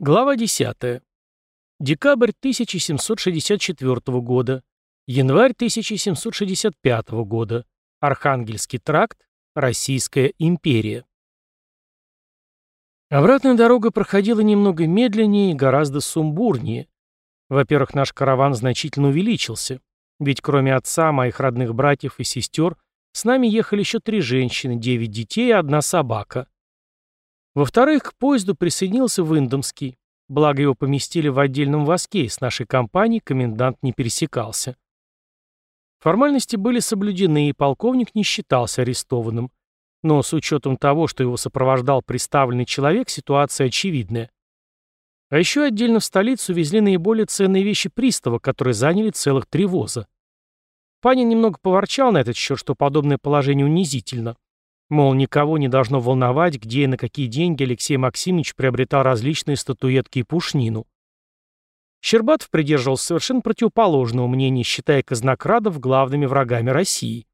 Глава 10. Декабрь 1764 года. Январь 1765 года. Архангельский тракт. Российская империя. Обратная дорога проходила немного медленнее и гораздо сумбурнее. Во-первых, наш караван значительно увеличился, ведь кроме отца, моих родных братьев и сестер, с нами ехали еще три женщины, девять детей и одна собака. Во-вторых, к поезду присоединился Виндомский. Благо его поместили в отдельном воске, и с нашей компанией комендант не пересекался. Формальности были соблюдены, и полковник не считался арестованным. Но с учетом того, что его сопровождал представленный человек, ситуация очевидная. А еще отдельно в столицу везли наиболее ценные вещи пристава, которые заняли целых три воза. Панин немного поворчал на этот счет, что подобное положение унизительно. Мол, никого не должно волновать, где и на какие деньги Алексей Максимович приобретал различные статуэтки и пушнину. Щербатов придерживался совершенно противоположного мнения, считая казнокрадов главными врагами России.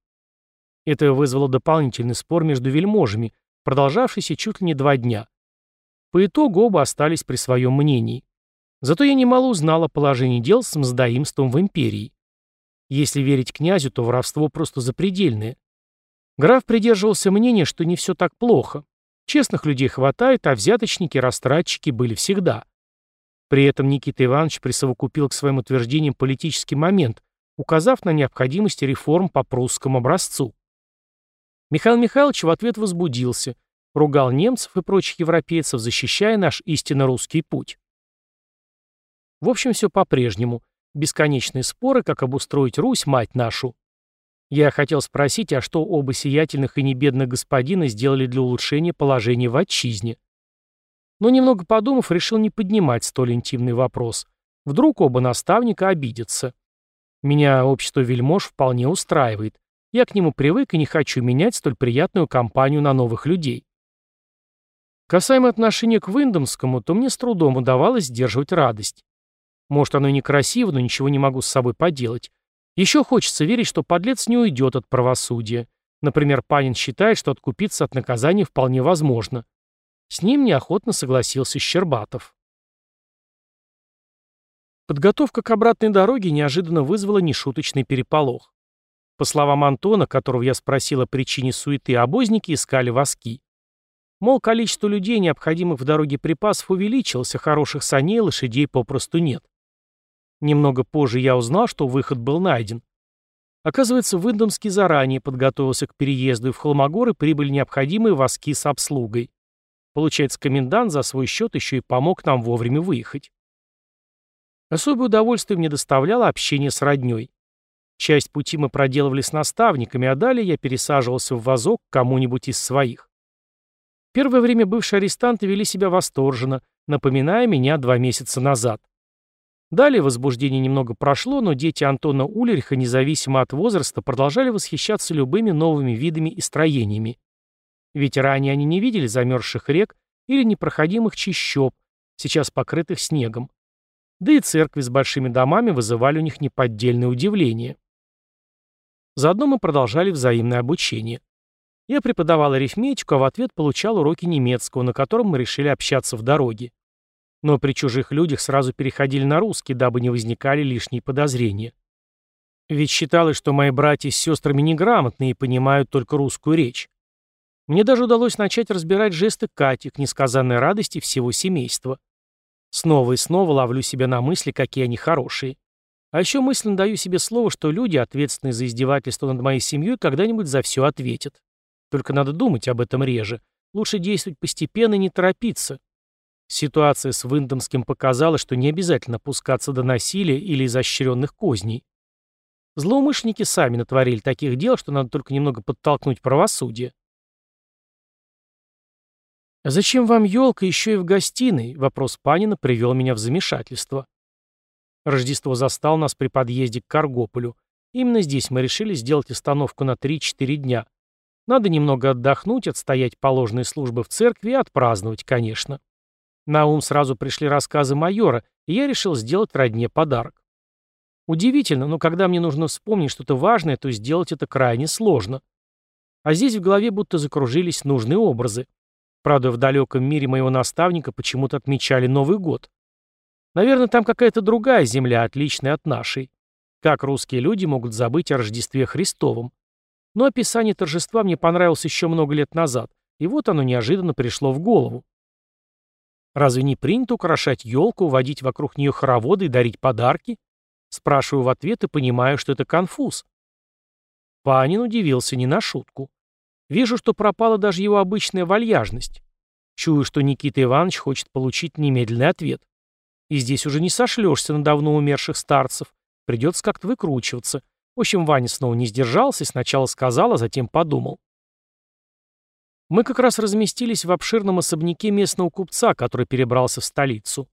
Это вызвало дополнительный спор между вельможами, продолжавшийся чуть ли не два дня. По итогу оба остались при своем мнении. Зато я немало узнал о положении дел с мздоимством в империи. Если верить князю, то воровство просто запредельное. Граф придерживался мнения, что не все так плохо. Честных людей хватает, а взяточники и растратчики были всегда. При этом Никита Иванович присовокупил к своим утверждениям политический момент, указав на необходимость реформ по прусскому образцу. Михаил Михайлович в ответ возбудился, ругал немцев и прочих европейцев, защищая наш истинно русский путь. В общем, все по-прежнему. Бесконечные споры, как обустроить Русь, мать нашу. Я хотел спросить, а что оба сиятельных и небедных господина сделали для улучшения положения в отчизне? Но немного подумав, решил не поднимать столь интимный вопрос. Вдруг оба наставника обидятся. Меня общество вельмож вполне устраивает. Я к нему привык и не хочу менять столь приятную компанию на новых людей. Касаемо отношения к Виндомскому, то мне с трудом удавалось сдерживать радость. Может, оно и некрасиво, но ничего не могу с собой поделать. Еще хочется верить, что подлец не уйдет от правосудия. Например, Панин считает, что откупиться от наказания вполне возможно. С ним неохотно согласился Щербатов. Подготовка к обратной дороге неожиданно вызвала нешуточный переполох. По словам Антона, которого я спросил о причине суеты, обозники искали воски. Мол, количество людей, необходимых в дороге припасов, увеличилось, а хороших саней лошадей попросту нет. Немного позже я узнал, что выход был найден. Оказывается, Виндомский заранее подготовился к переезду, и в Холмогоры прибыли необходимые воски с обслугой. Получается, комендант за свой счет еще и помог нам вовремя выехать. Особое удовольствие мне доставляло общение с роднёй. Часть пути мы проделывали с наставниками, а далее я пересаживался в вазок кому-нибудь из своих. Первое время бывшие арестанты вели себя восторженно, напоминая меня два месяца назад. Далее возбуждение немного прошло, но дети Антона Ульриха, независимо от возраста, продолжали восхищаться любыми новыми видами и строениями. Ведь ранее они не видели замерзших рек или непроходимых чащоб, сейчас покрытых снегом. Да и церкви с большими домами вызывали у них неподдельное удивление. Заодно мы продолжали взаимное обучение. Я преподавал арифметику, а в ответ получал уроки немецкого, на котором мы решили общаться в дороге но при чужих людях сразу переходили на русский, дабы не возникали лишние подозрения. Ведь считалось, что мои братья с сестрами неграмотные и понимают только русскую речь. Мне даже удалось начать разбирать жесты Кати к несказанной радости всего семейства. Снова и снова ловлю себя на мысли, какие они хорошие. А еще мысленно даю себе слово, что люди, ответственные за издевательство над моей семьей, когда-нибудь за все ответят. Только надо думать об этом реже. Лучше действовать постепенно и не торопиться. Ситуация с Виндомским показала, что не обязательно пускаться до насилия или изощренных козней. Злоумышленники сами натворили таких дел, что надо только немного подтолкнуть правосудие. «А зачем вам елка еще и в гостиной?» Вопрос Панина привел меня в замешательство. Рождество застал нас при подъезде к Каргополю. Именно здесь мы решили сделать остановку на 3-4 дня. Надо немного отдохнуть, отстоять положенные службы в церкви и отпраздновать, конечно. На ум сразу пришли рассказы майора, и я решил сделать родне подарок. Удивительно, но когда мне нужно вспомнить что-то важное, то сделать это крайне сложно. А здесь в голове будто закружились нужные образы. Правда, в далеком мире моего наставника почему-то отмечали Новый год. Наверное, там какая-то другая земля, отличная от нашей. Как русские люди могут забыть о Рождестве Христовом? Но описание торжества мне понравилось еще много лет назад, и вот оно неожиданно пришло в голову. Разве не принято украшать елку, водить вокруг нее хороводы и дарить подарки? Спрашиваю в ответ и понимаю, что это конфуз. Панин удивился не на шутку. Вижу, что пропала даже его обычная вальяжность. Чую, что Никита Иванович хочет получить немедленный ответ. И здесь уже не сошлешься на давно умерших старцев. Придется как-то выкручиваться. В общем, Ваня снова не сдержался и сначала сказал, а затем подумал. Мы как раз разместились в обширном особняке местного купца, который перебрался в столицу.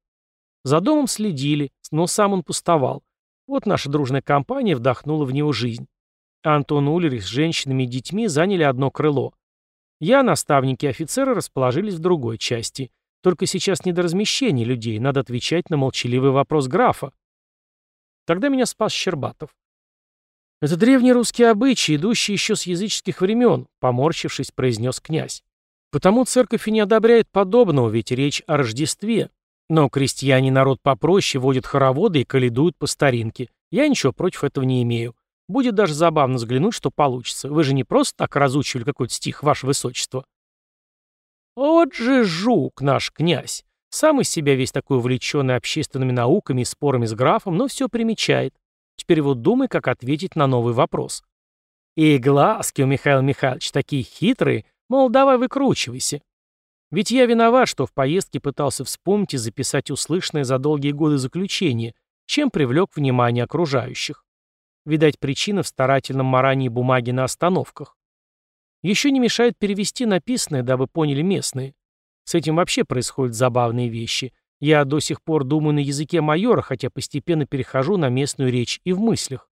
За домом следили, но сам он пустовал. Вот наша дружная компания вдохнула в него жизнь. Антон Улерих с женщинами и детьми заняли одно крыло. Я, наставники и офицеры расположились в другой части. Только сейчас не до размещения людей, надо отвечать на молчаливый вопрос графа. Тогда меня спас Щербатов. «Это древний русский обычай, идущий еще с языческих времен», — поморщившись, произнес князь. «Потому церковь и не одобряет подобного, ведь речь о Рождестве. Но крестьяне народ попроще, водят хороводы и каледуют по старинке. Я ничего против этого не имею. Будет даже забавно взглянуть, что получится. Вы же не просто так разучивали какой-то стих, ваше высочество». Вот же жук наш князь. Сам из себя весь такой увлеченный общественными науками и спорами с графом, но все примечает. Теперь вот думай, как ответить на новый вопрос. И глазки у Михаила Михайловича такие хитрые, мол, давай выкручивайся. Ведь я виноват, что в поездке пытался вспомнить и записать услышанное за долгие годы заключение, чем привлек внимание окружающих. Видать, причина в старательном марании бумаги на остановках. Еще не мешает перевести написанное, дабы поняли местные. С этим вообще происходят забавные вещи. Я до сих пор думаю на языке майора, хотя постепенно перехожу на местную речь и в мыслях.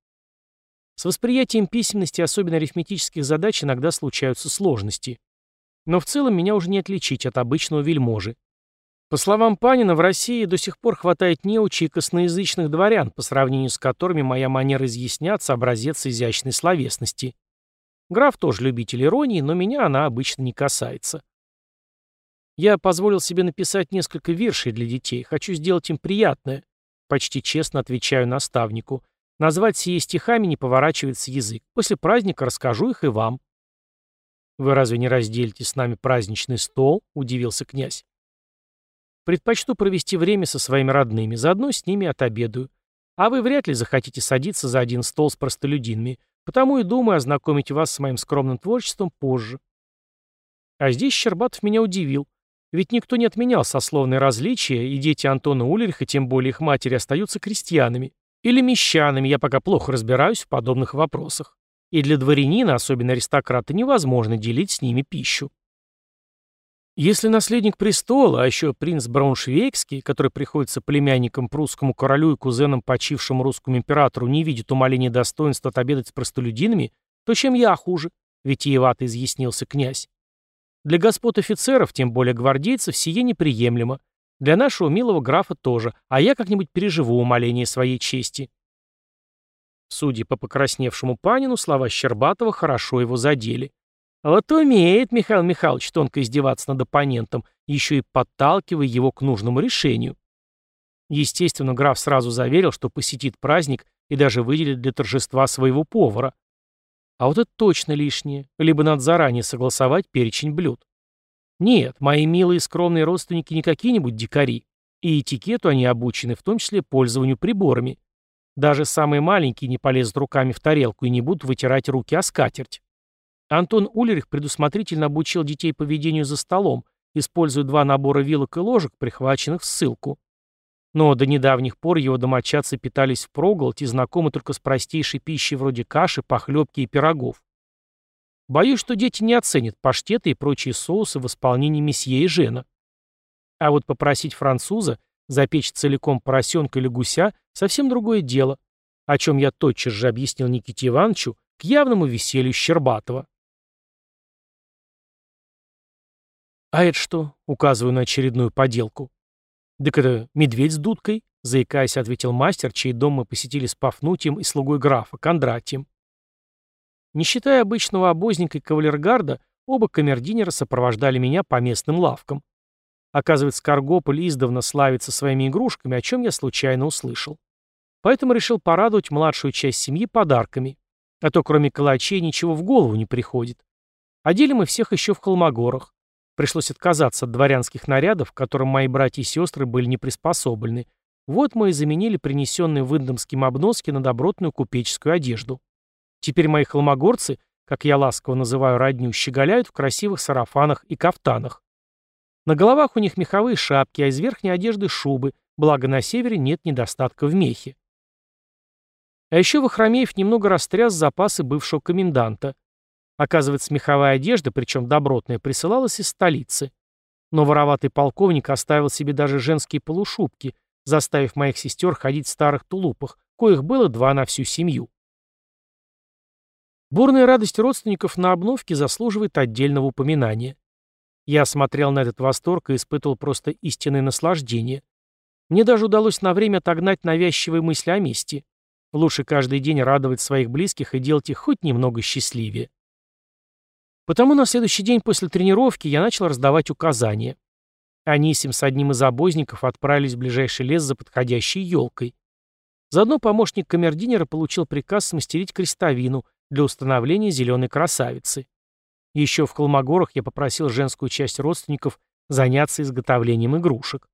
С восприятием письменности, особенно арифметических задач, иногда случаются сложности. Но в целом меня уже не отличить от обычного вельможи. По словам Панина, в России до сих пор хватает неучи косноязычных дворян, по сравнению с которыми моя манера изъясняться – образец изящной словесности. Граф тоже любитель иронии, но меня она обычно не касается. Я позволил себе написать несколько вершей для детей, хочу сделать им приятное. Почти честно отвечаю наставнику. Назвать сие стихами не поворачивается язык. После праздника расскажу их и вам. «Вы разве не разделите с нами праздничный стол?» — удивился князь. «Предпочту провести время со своими родными, заодно с ними отобедаю. А вы вряд ли захотите садиться за один стол с простолюдинами, потому и думаю ознакомить вас с моим скромным творчеством позже». А здесь Щербатов меня удивил. Ведь никто не отменял сословные различия, и дети Антона Улериха, тем более их матери, остаются крестьянами. Или мещанами, я пока плохо разбираюсь в подобных вопросах. И для дворянина, особенно аристократа, невозможно делить с ними пищу. Если наследник престола, а еще принц Брауншвейгский, который приходится племянником прусскому королю и кузеном почившему русскому императору, не видит умаления достоинства отобедать с простолюдинами, то чем я хуже? Витиевато изъяснился князь. Для господ офицеров, тем более гвардейцев, сие неприемлемо. Для нашего милого графа тоже, а я как-нибудь переживу умоление своей чести. Судя по покрасневшему панину, слова Щербатова хорошо его задели. Вот умеет Михаил Михайлович тонко издеваться над оппонентом, еще и подталкивая его к нужному решению. Естественно, граф сразу заверил, что посетит праздник и даже выделит для торжества своего повара. А вот это точно лишнее. Либо надо заранее согласовать перечень блюд. Нет, мои милые скромные родственники не какие-нибудь дикари. И этикету они обучены, в том числе пользованию приборами. Даже самые маленькие не полезут руками в тарелку и не будут вытирать руки о скатерть. Антон Улерих предусмотрительно обучил детей поведению за столом, используя два набора вилок и ложек, прихваченных в ссылку. Но до недавних пор его домочадцы питались впроголодь и знакомы только с простейшей пищей вроде каши, похлебки и пирогов. Боюсь, что дети не оценят паштеты и прочие соусы в исполнении месье и жена. А вот попросить француза запечь целиком поросенка или гуся – совсем другое дело, о чем я тотчас же объяснил Никите Ивановичу к явному веселью Щербатова. «А это что?» — указываю на очередную поделку. «Так это медведь с дудкой?» — заикаясь, ответил мастер, чей дом мы посетили с Пафнутием и слугой графа, Кондратием. Не считая обычного обозника и кавалергарда, оба камердинера сопровождали меня по местным лавкам. Оказывается, Каргополь издавна славится своими игрушками, о чем я случайно услышал. Поэтому решил порадовать младшую часть семьи подарками. А то кроме калачей ничего в голову не приходит. Одели мы всех еще в Холмогорах. Пришлось отказаться от дворянских нарядов, к которым мои братья и сестры были не приспособлены. Вот мы и заменили принесенные в Индомским обноски на добротную купеческую одежду. Теперь мои холмогорцы, как я ласково называю родню, щеголяют в красивых сарафанах и кафтанах. На головах у них меховые шапки, а из верхней одежды шубы, благо на севере нет недостатка в мехе. А еще Вахромеев немного растряс запасы бывшего коменданта. Оказывается, меховая одежда, причем добротная, присылалась из столицы. Но вороватый полковник оставил себе даже женские полушубки, заставив моих сестер ходить в старых тулупах, коих было два на всю семью. Бурная радость родственников на обновке заслуживает отдельного упоминания. Я смотрел на этот восторг и испытывал просто истинное наслаждение. Мне даже удалось на время отогнать навязчивые мысли о мести. Лучше каждый день радовать своих близких и делать их хоть немного счастливее. Потому на следующий день после тренировки я начал раздавать указания. Анисим с одним из обозников отправились в ближайший лес за подходящей елкой. Заодно помощник камердинера получил приказ смастерить крестовину для установления зеленой красавицы. Еще в Холмогорах я попросил женскую часть родственников заняться изготовлением игрушек.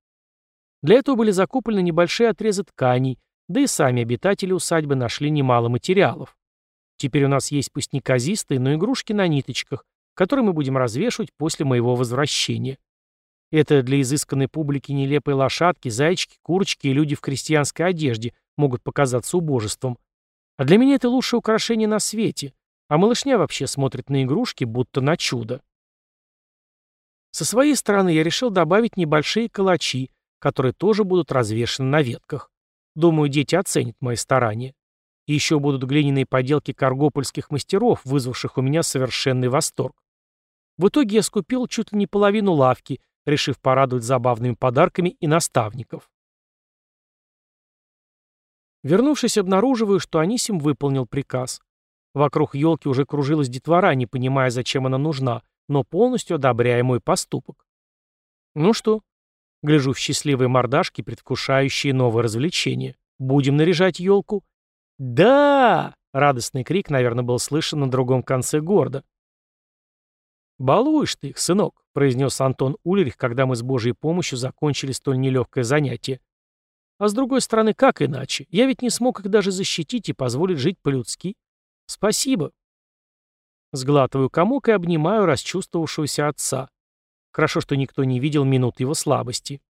Для этого были закуплены небольшие отрезы тканей, да и сами обитатели усадьбы нашли немало материалов. Теперь у нас есть пусть неказистые, но игрушки на ниточках, которые мы будем развешивать после моего возвращения. Это для изысканной публики нелепые лошадки, зайчики, курочки и люди в крестьянской одежде могут показаться убожеством. А для меня это лучшее украшение на свете, а малышня вообще смотрит на игрушки, будто на чудо. Со своей стороны я решил добавить небольшие калачи, которые тоже будут развешаны на ветках. Думаю, дети оценят мои старания. Еще будут глиняные поделки каргопольских мастеров, вызвавших у меня совершенный восторг. В итоге я скупил чуть ли не половину лавки, решив порадовать забавными подарками и наставников. Вернувшись, обнаруживаю, что Анисим выполнил приказ. Вокруг елки уже кружилась детвора, не понимая, зачем она нужна, но полностью одобряя мой поступок. Ну что? Гляжу в счастливые мордашки, предвкушающие новое развлечение. Будем наряжать елку? «Да!» — радостный крик, наверное, был слышен на другом конце города. «Балуешь ты их, сынок», — произнес Антон Ульрих, когда мы с Божьей помощью закончили столь нелегкое занятие. «А с другой стороны, как иначе? Я ведь не смог их даже защитить и позволить жить по-людски. Спасибо». Сглатываю комок и обнимаю расчувствовавшегося отца. Хорошо, что никто не видел минут его слабости.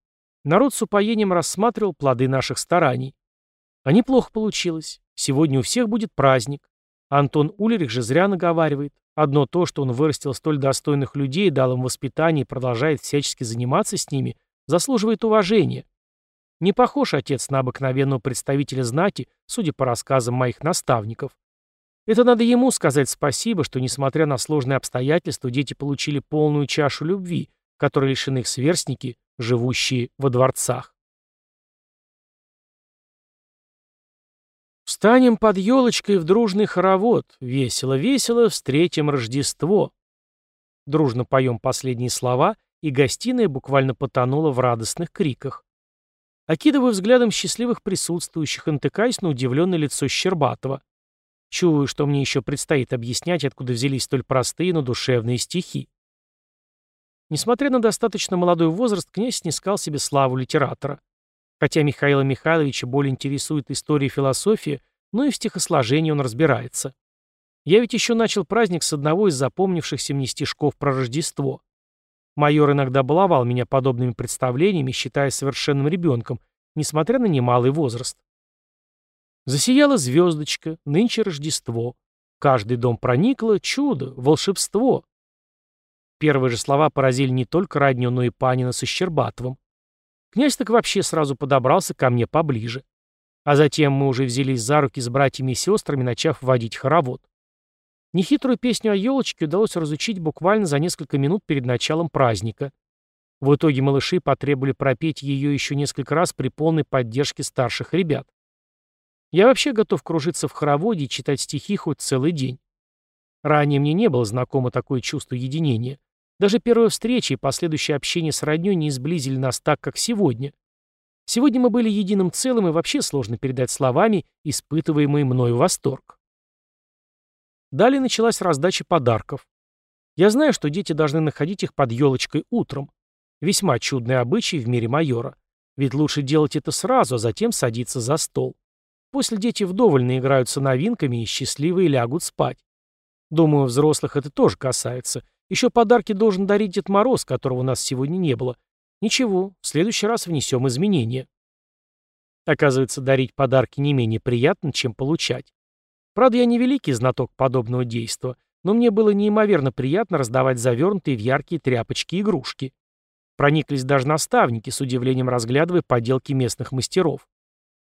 Народ с упоением рассматривал плоды наших стараний. А неплохо получилось. Сегодня у всех будет праздник. Антон Улерих же зря наговаривает. Одно то, что он вырастил столь достойных людей, дал им воспитание и продолжает всячески заниматься с ними, заслуживает уважения. Не похож отец на обыкновенного представителя знати, судя по рассказам моих наставников. Это надо ему сказать спасибо, что, несмотря на сложные обстоятельства, дети получили полную чашу любви, которой лишены их сверстники, живущие во дворцах. Встанем под елочкой в дружный хоровод, весело-весело встретим Рождество. Дружно поем последние слова, и гостиная буквально потонула в радостных криках. Окидываю взглядом счастливых присутствующих, натыкаясь на удивленное лицо Щербатова. Чую, что мне еще предстоит объяснять, откуда взялись столь простые, но душевные стихи. Несмотря на достаточно молодой возраст, князь снискал себе славу литератора. Хотя Михаила Михайловича более интересует история и философия, но и в стихосложении он разбирается. Я ведь еще начал праздник с одного из запомнившихся мне стишков про Рождество. Майор иногда баловал меня подобными представлениями, считая совершенным ребенком, несмотря на немалый возраст. Засияла звездочка, нынче Рождество. Каждый дом проникло, чудо, волшебство. Первые же слова поразили не только Радню, но и Панина со Щербатовым. Князь так вообще сразу подобрался ко мне поближе. А затем мы уже взялись за руки с братьями и сестрами, начав водить хоровод. Нехитрую песню о елочке удалось разучить буквально за несколько минут перед началом праздника. В итоге малыши потребовали пропеть ее еще несколько раз при полной поддержке старших ребят. Я вообще готов кружиться в хороводе и читать стихи хоть целый день. Ранее мне не было знакомо такое чувство единения. Даже первая встреча и последующее общение с роднёй не сблизили нас так, как сегодня. Сегодня мы были единым целым, и вообще сложно передать словами испытываемый мною восторг. Далее началась раздача подарков. Я знаю, что дети должны находить их под елочкой утром. Весьма чудный обычай в мире майора. Ведь лучше делать это сразу, а затем садиться за стол. После дети вдоволь наиграются новинками и счастливые лягут спать. Думаю, взрослых это тоже касается. Еще подарки должен дарить Дед Мороз, которого у нас сегодня не было. Ничего, в следующий раз внесем изменения. Оказывается, дарить подарки не менее приятно, чем получать. Правда, я не великий знаток подобного действа, но мне было неимоверно приятно раздавать завернутые в яркие тряпочки игрушки. Прониклись даже наставники, с удивлением разглядывая поделки местных мастеров.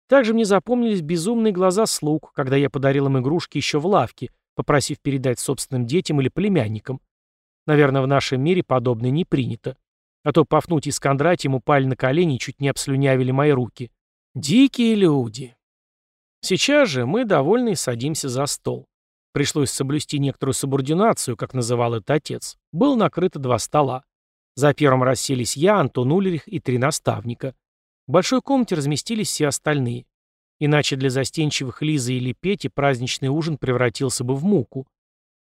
Также мне запомнились безумные глаза слуг, когда я подарил им игрушки еще в лавке, попросив передать собственным детям или племянникам. Наверное, в нашем мире подобное не принято. А то Пафнутий с Кондратием упали на колени и чуть не обслюнявили мои руки. Дикие люди. Сейчас же мы, довольные, садимся за стол. Пришлось соблюсти некоторую субординацию, как называл это отец. Было накрыто два стола. За первым расселись я, Антон Ульрих и три наставника. В большой комнате разместились все остальные. Иначе для застенчивых Лизы или Пети праздничный ужин превратился бы в муку.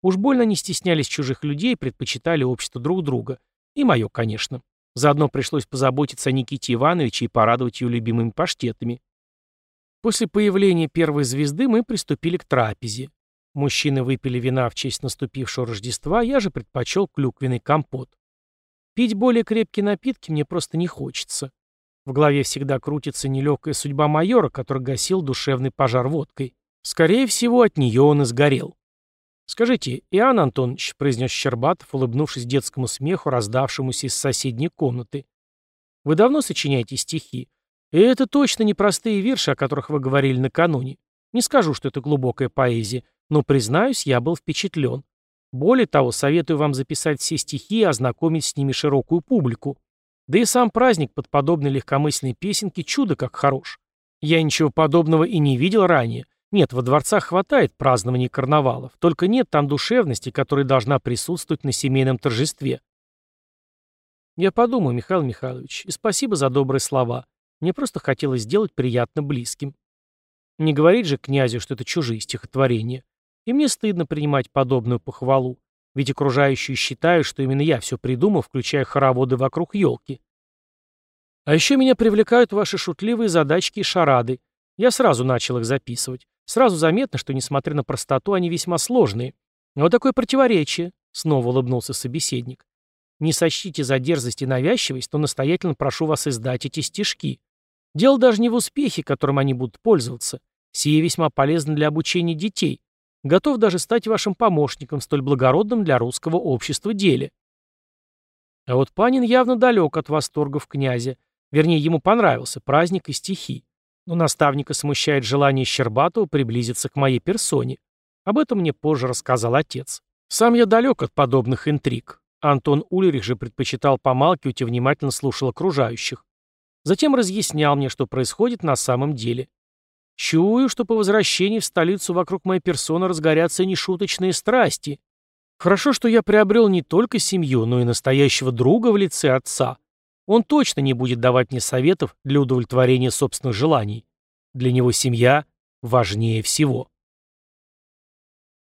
Уж больно не стеснялись чужих людей предпочитали общество друг друга. И мое, конечно. Заодно пришлось позаботиться о Никите Ивановиче и порадовать ее любимыми паштетами. После появления первой звезды мы приступили к трапезе. Мужчины выпили вина в честь наступившего Рождества, я же предпочел клюквенный компот. Пить более крепкие напитки мне просто не хочется. В голове всегда крутится нелегкая судьба майора, который гасил душевный пожар водкой. Скорее всего, от нее он и сгорел. «Скажите, Иоанн Антонович», — произнес Щербатов, улыбнувшись детскому смеху, раздавшемуся из соседней комнаты, — «вы давно сочиняете стихи? И это точно не простые вирши, о которых вы говорили накануне. Не скажу, что это глубокая поэзия, но, признаюсь, я был впечатлен. Более того, советую вам записать все стихи и ознакомить с ними широкую публику. Да и сам праздник под подобной легкомысленной песенки чудо как хорош. Я ничего подобного и не видел ранее, нет, во дворцах хватает празднований карнавалов, только нет там душевности, которая должна присутствовать на семейном торжестве. Я подумаю, Михаил Михайлович, и спасибо за добрые слова. Мне просто хотелось сделать приятно близким. Не говорить же князю, что это чужие стихотворения. И мне стыдно принимать подобную похвалу, ведь окружающие считают, что именно я все придумал, включая хороводы вокруг елки. А еще меня привлекают ваши шутливые задачки и шарады. Я сразу начал их записывать. Сразу заметно, что, несмотря на простоту, они весьма сложные. Вот такое противоречие, — снова улыбнулся собеседник. Не сочтите за дерзость и навязчивость, то настоятельно прошу вас издать эти стишки. Дело даже не в успехе, которым они будут пользоваться. Сие весьма полезно для обучения детей. Готов даже стать вашим помощником, столь благородным для русского общества деле. А вот Панин явно далек от восторгов князя. Вернее, ему понравился праздник и стихи. Но наставника смущает желание Щербатова приблизиться к моей персоне. Об этом мне позже рассказал отец. Сам я далек от подобных интриг. Антон Ульрих же предпочитал помалкивать и внимательно слушал окружающих. Затем разъяснял мне, что происходит на самом деле. Чую, что по возвращении в столицу вокруг моей персоны разгорятся нешуточные страсти. Хорошо, что я приобрел не только семью, но и настоящего друга в лице отца. Он точно не будет давать мне советов для удовлетворения собственных желаний. Для него семья важнее всего.